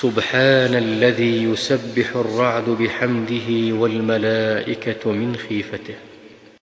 سبحان الذي يسبح الرعد بحمده والملائكة من خيفته.